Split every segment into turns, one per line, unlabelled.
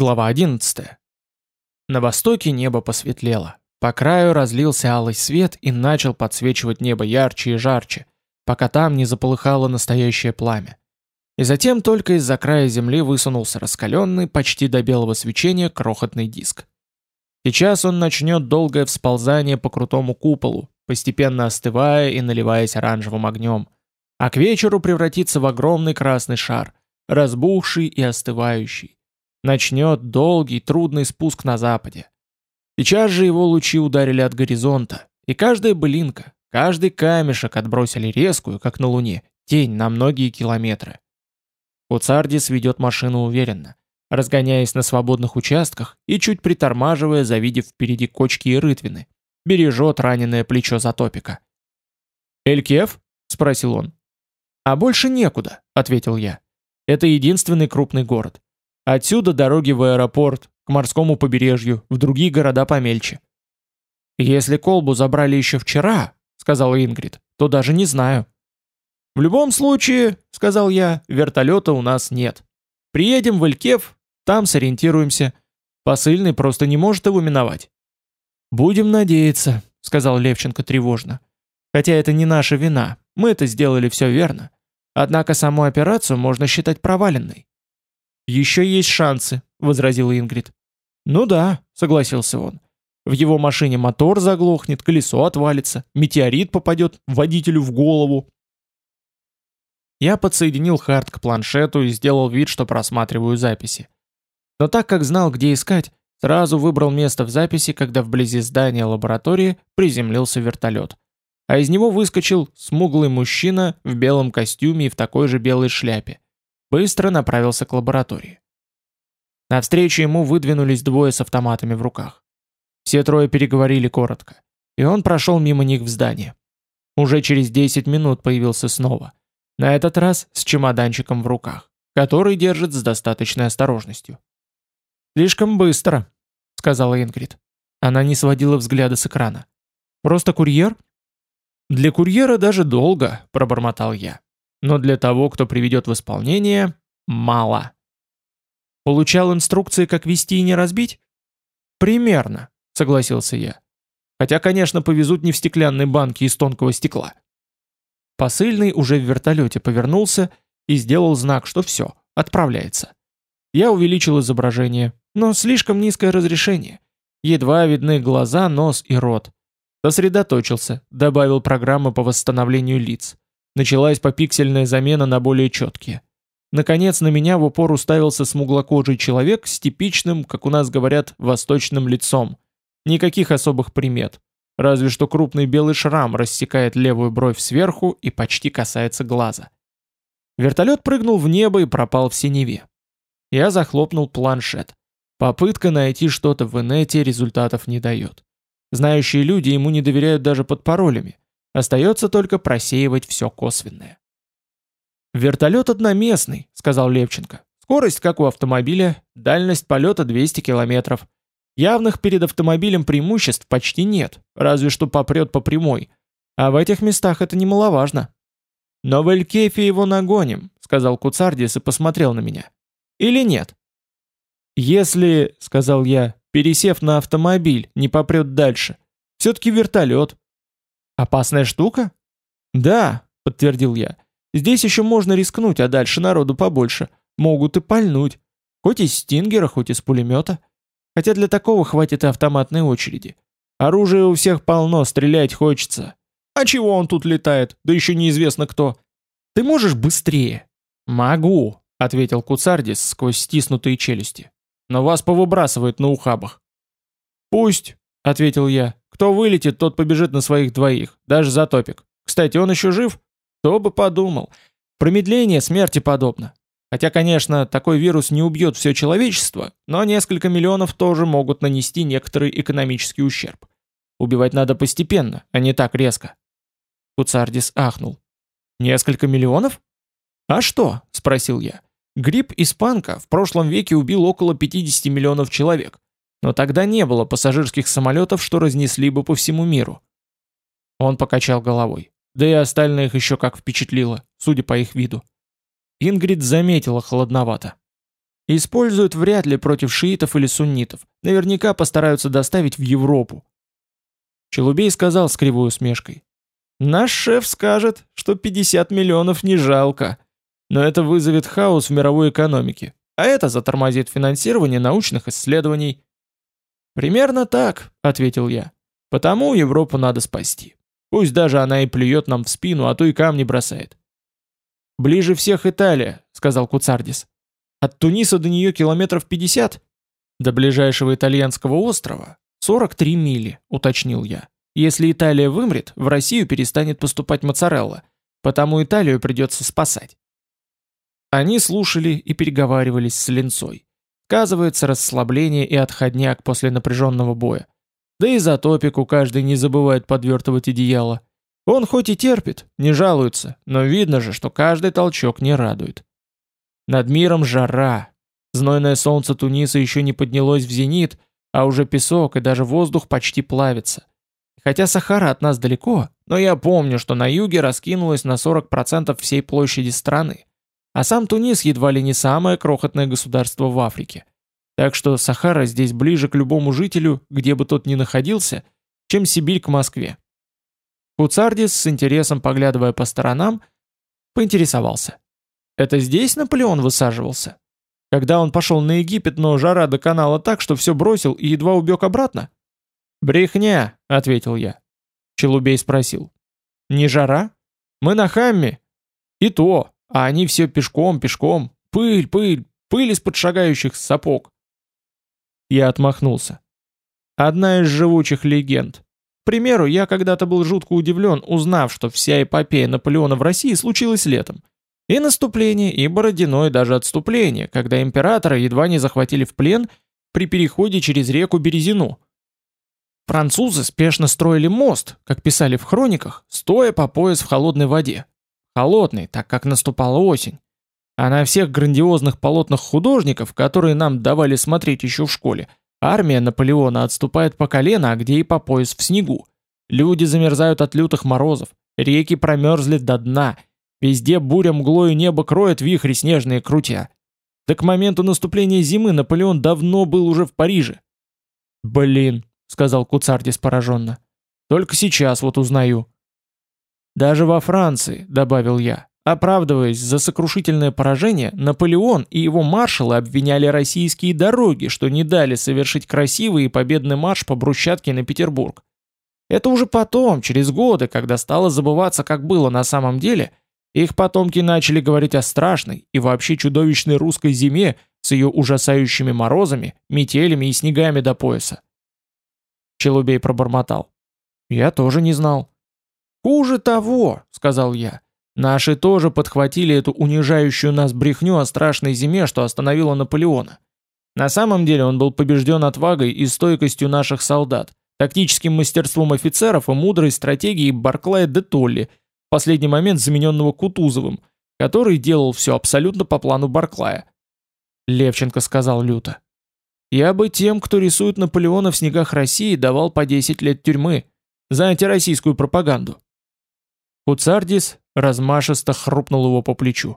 Глава 11. На востоке небо посветлело. По краю разлился алый свет и начал подсвечивать небо ярче и жарче, пока там не заполыхало настоящее пламя. И затем только из-за края земли высунулся раскаленный, почти до белого свечения, крохотный диск. Сейчас он начнет долгое всползание по крутому куполу, постепенно остывая и наливаясь оранжевым огнем, а к вечеру превратится в огромный красный шар, разбухший и остывающий начнет долгий, трудный спуск на западе. Сейчас же его лучи ударили от горизонта, и каждая былинка, каждый камешек отбросили резкую, как на Луне, тень на многие километры. Куцардис ведет машину уверенно, разгоняясь на свободных участках и чуть притормаживая, завидев впереди кочки и рытвины, бережет раненое плечо Затопика. «Элькев?» — спросил он. «А больше некуда», — ответил я. «Это единственный крупный город. Отсюда дороги в аэропорт, к морскому побережью, в другие города помельче. «Если колбу забрали еще вчера», — сказала Ингрид, — «то даже не знаю». «В любом случае», — сказал я, — «вертолета у нас нет. Приедем в Илькев, там сориентируемся. Посыльный просто не может его миновать». «Будем надеяться», — сказал Левченко тревожно. «Хотя это не наша вина, мы это сделали все верно. Однако саму операцию можно считать проваленной. «Еще есть шансы», — возразила Ингрид. «Ну да», — согласился он. «В его машине мотор заглохнет, колесо отвалится, метеорит попадет водителю в голову». Я подсоединил хард к планшету и сделал вид, что просматриваю записи. Но так как знал, где искать, сразу выбрал место в записи, когда вблизи здания лаборатории приземлился вертолет. А из него выскочил смуглый мужчина в белом костюме и в такой же белой шляпе быстро направился к лаборатории. Навстречу ему выдвинулись двое с автоматами в руках. Все трое переговорили коротко, и он прошел мимо них в здание. Уже через 10 минут появился снова, на этот раз с чемоданчиком в руках, который держит с достаточной осторожностью. «Слишком быстро», — сказала Ингрид. Она не сводила взгляда с экрана. «Просто курьер?» «Для курьера даже долго», — пробормотал я но для того, кто приведет в исполнение, мало. Получал инструкции, как вести и не разбить? Примерно, согласился я. Хотя, конечно, повезут не в стеклянной банке из тонкого стекла. Посыльный уже в вертолете повернулся и сделал знак, что все, отправляется. Я увеличил изображение, но слишком низкое разрешение. Едва видны глаза, нос и рот. Сосредоточился, добавил программы по восстановлению лиц. Началась попиксельная замена на более четкие. Наконец на меня в упор уставился смуглокожий человек с типичным, как у нас говорят, восточным лицом. Никаких особых примет. Разве что крупный белый шрам рассекает левую бровь сверху и почти касается глаза. Вертолет прыгнул в небо и пропал в синеве. Я захлопнул планшет. Попытка найти что-то в инете результатов не дает. Знающие люди ему не доверяют даже под паролями. Остается только просеивать все косвенное. «Вертолет одноместный», — сказал Левченко. «Скорость, как у автомобиля, дальность полета 200 километров. Явных перед автомобилем преимуществ почти нет, разве что попрет по прямой. А в этих местах это немаловажно». «Но в Элькефе его нагоним», — сказал Куцардис и посмотрел на меня. «Или нет?» «Если, — сказал я, — пересев на автомобиль, не попрет дальше, все-таки вертолет, «Опасная штука?» «Да», — подтвердил я. «Здесь еще можно рискнуть, а дальше народу побольше. Могут и пальнуть. Хоть из стингера, хоть из пулемета. Хотя для такого хватит и автоматной очереди. Оружия у всех полно, стрелять хочется. А чего он тут летает? Да еще неизвестно кто. Ты можешь быстрее?» «Могу», — ответил Куцардис сквозь стиснутые челюсти. «Но вас повыбрасывает на ухабах». «Пусть», — ответил я. Кто вылетит, тот побежит на своих двоих, даже за топик. Кстати, он еще жив? Кто бы подумал. Промедление смерти подобно. Хотя, конечно, такой вирус не убьет все человечество, но несколько миллионов тоже могут нанести некоторый экономический ущерб. Убивать надо постепенно, а не так резко. Куцардис ахнул. «Несколько миллионов?» «А что?» – спросил я. «Грипп испанка в прошлом веке убил около 50 миллионов человек. Но тогда не было пассажирских самолетов, что разнесли бы по всему миру. Он покачал головой. Да и остальных еще как впечатлило, судя по их виду. Ингрид заметила холодновато. Используют вряд ли против шиитов или суннитов. Наверняка постараются доставить в Европу. Челубей сказал с кривой усмешкой. Наш шеф скажет, что 50 миллионов не жалко. Но это вызовет хаос в мировой экономике. А это затормозит финансирование научных исследований. Примерно так, ответил я. Потому Европу надо спасти. Пусть даже она и плюет нам в спину, а то и камни бросает. «Ближе всех Италия», — сказал Куцардис. «От Туниса до нее километров 50. До ближайшего итальянского острова 43 мили», — уточнил я. «Если Италия вымрет, в Россию перестанет поступать моцарелла, потому Италию придется спасать». Они слушали и переговаривались с Ленцой. Сказывается расслабление и отходняк после напряженного боя. Да и за топику каждый не забывает подвертывать одеяло. Он хоть и терпит, не жалуется, но видно же, что каждый толчок не радует. Над миром жара. Знойное солнце Туниса еще не поднялось в зенит, а уже песок и даже воздух почти плавится. Хотя Сахара от нас далеко, но я помню, что на юге раскинулось на 40% всей площади страны. А сам Тунис едва ли не самое крохотное государство в Африке. Так что Сахара здесь ближе к любому жителю, где бы тот ни находился, чем Сибирь к Москве. Куцардис, с интересом поглядывая по сторонам, поинтересовался. Это здесь Наполеон высаживался? Когда он пошел на Египет, но жара до канала так, что все бросил и едва убег обратно? «Брехня», — ответил я. Челубей спросил. «Не жара? Мы на Хамме. И то, а они все пешком, пешком. Пыль, пыль, пыль из-под шагающих сапог. Я отмахнулся. Одна из живучих легенд. К примеру, я когда-то был жутко удивлен, узнав, что вся эпопея Наполеона в России случилась летом. И наступление, и Бородино, и даже отступление, когда императора едва не захватили в плен при переходе через реку Березину. Французы спешно строили мост, как писали в хрониках, стоя по пояс в холодной воде. Холодный, так как наступала осень. А на всех грандиозных полотнах художников, которые нам давали смотреть еще в школе, армия Наполеона отступает по колено, а где и по пояс в снегу. Люди замерзают от лютых морозов, реки промерзли до дна, везде буря мглою небо кроет вихри снежные крутя. Да к моменту наступления зимы Наполеон давно был уже в Париже. «Блин», — сказал Куцардис пораженно, — «только сейчас вот узнаю». «Даже во Франции», — добавил я, Оправдываясь за сокрушительное поражение, Наполеон и его маршалы обвиняли российские дороги, что не дали совершить красивый и победный марш по брусчатке на Петербург. Это уже потом, через годы, когда стало забываться, как было на самом деле, их потомки начали говорить о страшной и вообще чудовищной русской зиме с ее ужасающими морозами, метелями и снегами до пояса. Челубей пробормотал. «Я тоже не знал». «Хуже того», — сказал я, — Наши тоже подхватили эту унижающую нас брехню о страшной зиме, что остановила Наполеона. На самом деле он был побежден отвагой и стойкостью наших солдат, тактическим мастерством офицеров и мудрой стратегией Барклая де Толли, в последний момент замененного Кутузовым, который делал все абсолютно по плану Барклая. Левченко сказал люто. «Я бы тем, кто рисует Наполеона в снегах России, давал по 10 лет тюрьмы за антироссийскую пропаганду». Куцардис размашисто хрупнул его по плечу.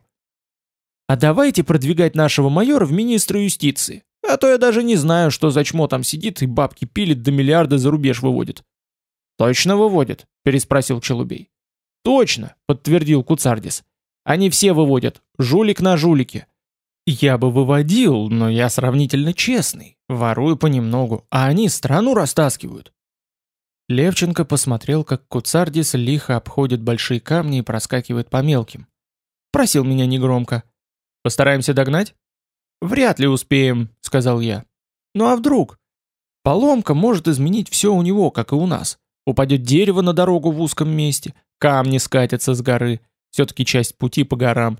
«А давайте продвигать нашего майора в министра юстиции, а то я даже не знаю, что за чмо там сидит и бабки пилит до миллиарда за рубеж выводит». «Точно выводит?» – переспросил Челубей. «Точно!» – подтвердил Куцардис. «Они все выводят, жулик на жулике. Я бы выводил, но я сравнительно честный, ворую понемногу, а они страну растаскивают. Левченко посмотрел, как Куцардис лихо обходит большие камни и проскакивает по мелким. Просил меня негромко. «Постараемся догнать?» «Вряд ли успеем», — сказал я. «Ну а вдруг? Поломка может изменить все у него, как и у нас. Упадет дерево на дорогу в узком месте, камни скатятся с горы, все-таки часть пути по горам.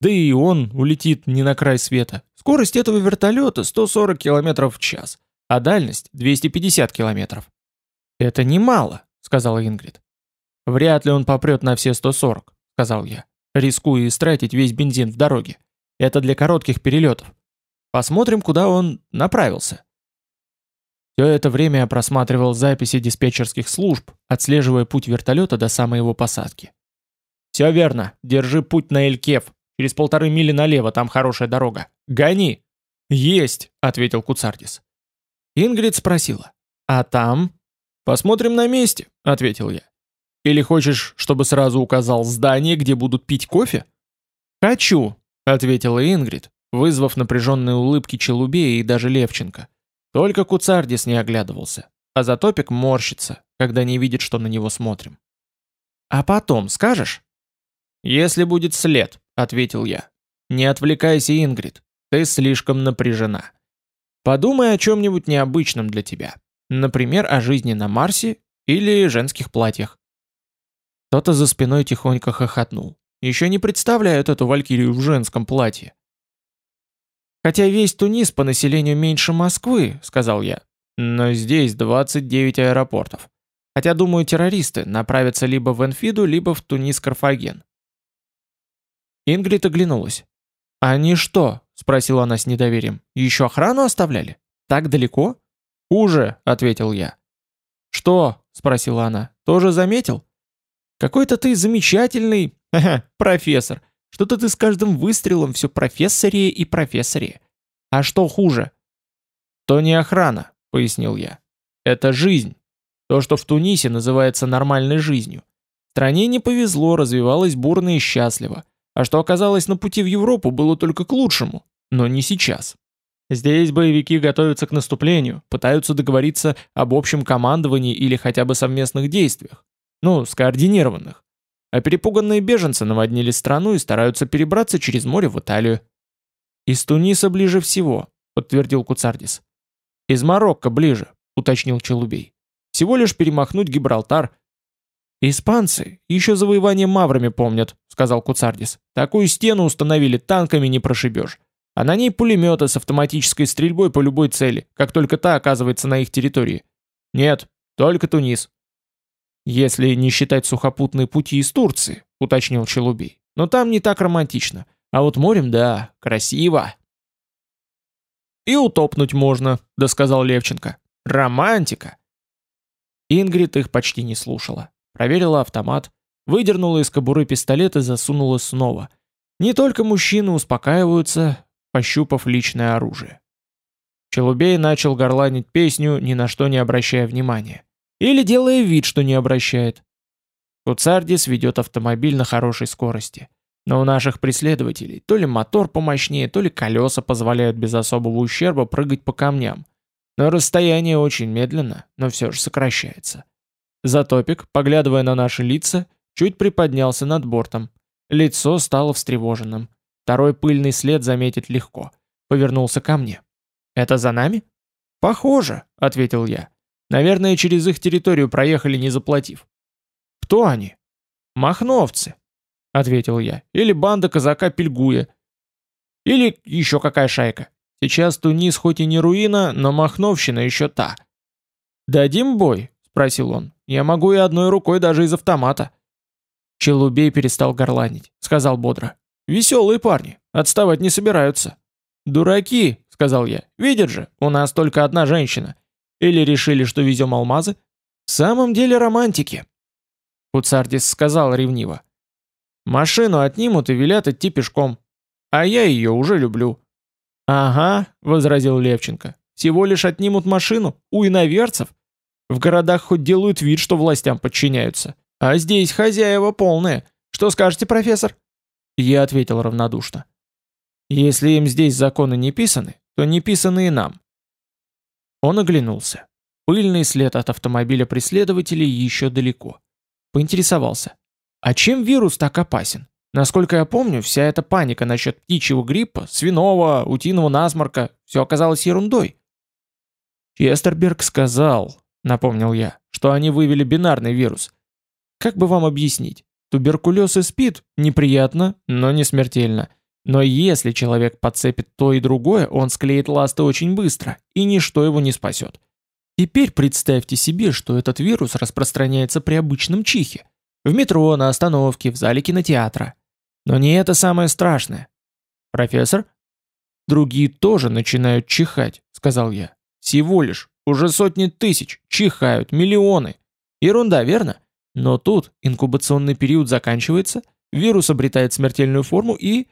Да и он улетит не на край света. Скорость этого вертолета 140 км в час, а дальность 250 километров. «Это немало», — сказала Ингрид. «Вряд ли он попрет на все 140», — сказал я, рискуя истратить весь бензин в дороге. «Это для коротких перелетов. Посмотрим, куда он направился». Все это время я просматривал записи диспетчерских служб, отслеживая путь вертолета до самой его посадки. «Все верно. Держи путь на Элькев. Через полторы мили налево, там хорошая дорога. Гони!» «Есть», — ответил Куцардис. Ингрид спросила. «А там?» «Посмотрим на месте», — ответил я. «Или хочешь, чтобы сразу указал здание, где будут пить кофе?» «Хочу», — ответила Ингрид, вызвав напряженные улыбки Челубея и даже Левченко. Только Куцардис не оглядывался, а Затопик морщится, когда не видит, что на него смотрим. «А потом скажешь?» «Если будет след», — ответил я. «Не отвлекайся, Ингрид, ты слишком напряжена. Подумай о чем-нибудь необычном для тебя. Например, о жизни на Марсе или женских платьях». Кто-то за спиной тихонько хохотнул. Еще не представляют эту валькирию в женском платье. «Хотя весь Тунис по населению меньше Москвы», — сказал я. «Но здесь 29 аэропортов. Хотя, думаю, террористы направятся либо в Энфиду, либо в Тунис-Карфаген. Ингрид оглянулась. «Они что?» — спросила она с недоверием. «Еще охрану оставляли? Так далеко?» «Хуже», — ответил я. «Что?» — спросила она. «Тоже заметил?» «Какой-то ты замечательный профессор. Что-то ты с каждым выстрелом все профессорее и профессорее. А что хуже?» «То не охрана», — пояснил я. «Это жизнь. То, что в Тунисе называется нормальной жизнью. Стране не повезло, развивалась бурно и счастливо. А что оказалось на пути в Европу, было только к лучшему, но не сейчас. Здесь боевики готовятся к наступлению, пытаются договориться об общем командовании или хотя бы совместных действиях. Ну, скоординированных. А перепуганные беженцы наводнили страну и стараются перебраться через море в Италию. «Из Туниса ближе всего», — подтвердил Куцардис. «Из Марокко ближе», — уточнил Челубей. «Всего лишь перемахнуть Гибралтар «Испанцы еще завоевание маврами помнят», — сказал Куцардис. «Такую стену установили, танками не прошибешь. А на ней пулеметы с автоматической стрельбой по любой цели, как только та оказывается на их территории. Нет, только Тунис». «Если не считать сухопутные пути из Турции», — уточнил Челубей. «Но там не так романтично. А вот морем, да, красиво». «И утопнуть можно», — досказал Левченко. «Романтика!» Ингрид их почти не слушала. Проверила автомат, выдернула из кобуры пистолет и засунула снова. Не только мужчины успокаиваются, пощупав личное оружие. Челубей начал горланить песню, ни на что не обращая внимания. Или делая вид, что не обращает. Куцардис ведет автомобиль на хорошей скорости. Но у наших преследователей то ли мотор помощнее, то ли колеса позволяют без особого ущерба прыгать по камням. Но расстояние очень медленно, но все же сокращается. Затопик, поглядывая на наши лица, чуть приподнялся над бортом. Лицо стало встревоженным. Второй пыльный след заметить легко. Повернулся ко мне. «Это за нами?» «Похоже», — ответил я. «Наверное, через их территорию проехали, не заплатив». «Кто они?» «Махновцы», — ответил я. «Или банда казака Пельгуя. Или еще какая шайка. Сейчас Тунис хоть и не руина, но Махновщина еще та». «Дадим бой?» — спросил он. Я могу и одной рукой даже из автомата. Челубей перестал горланить, сказал бодро. Веселые парни, отставать не собираются. Дураки, сказал я. Видят же, у нас только одна женщина. Или решили, что везем алмазы? В самом деле романтики. Куцардис сказал ревниво. Машину отнимут и велят идти пешком. А я ее уже люблю. Ага, возразил Левченко. Всего лишь отнимут машину у иноверцев. В городах хоть делают вид, что властям подчиняются. А здесь хозяева полные. Что скажете, профессор?» Я ответил равнодушно. «Если им здесь законы не писаны, то не писаны и нам». Он оглянулся. Пыльный след от автомобиля преследователей еще далеко. Поинтересовался. «А чем вирус так опасен? Насколько я помню, вся эта паника насчет птичьего гриппа, свиного, утиного насморка, все оказалось ерундой». Честерберг сказал, напомнил я, что они вывели бинарный вирус. Как бы вам объяснить? Туберкулез и СПИД неприятно, но не смертельно. Но если человек подцепит то и другое, он склеит ласты очень быстро, и ничто его не спасет. Теперь представьте себе, что этот вирус распространяется при обычном чихе. В метро, на остановке, в зале кинотеатра. Но не это самое страшное. Профессор? Другие тоже начинают чихать, сказал я. Всего лишь. Уже сотни тысяч, чихают, миллионы. Ерунда, верно? Но тут инкубационный период заканчивается, вирус обретает смертельную форму и...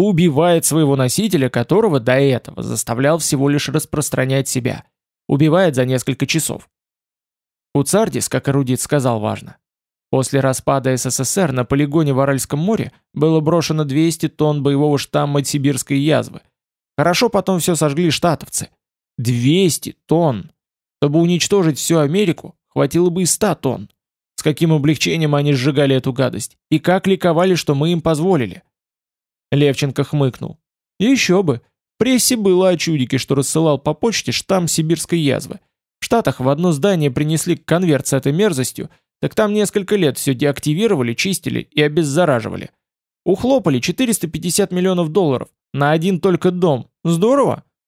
Убивает своего носителя, которого до этого заставлял всего лишь распространять себя. Убивает за несколько часов. У Цардис, как эрудит сказал важно, после распада СССР на полигоне в Аральском море было брошено 200 тонн боевого штамма сибирской язвы. Хорошо потом все сожгли штатовцы. 200 тонн! Чтобы уничтожить всю Америку, хватило бы и 100 тонн. Каким облегчением они сжигали эту гадость, и как ликовали, что мы им позволили. Левченко хмыкнул. Еще бы. В прессе было о чудике, что рассылал по почте штамм сибирской язвы. В Штатах в одно здание принесли конверт с этой мерзостью, так там несколько лет все деактивировали, чистили и обеззараживали. Ухлопали 450 миллионов долларов на один только дом. Здорово?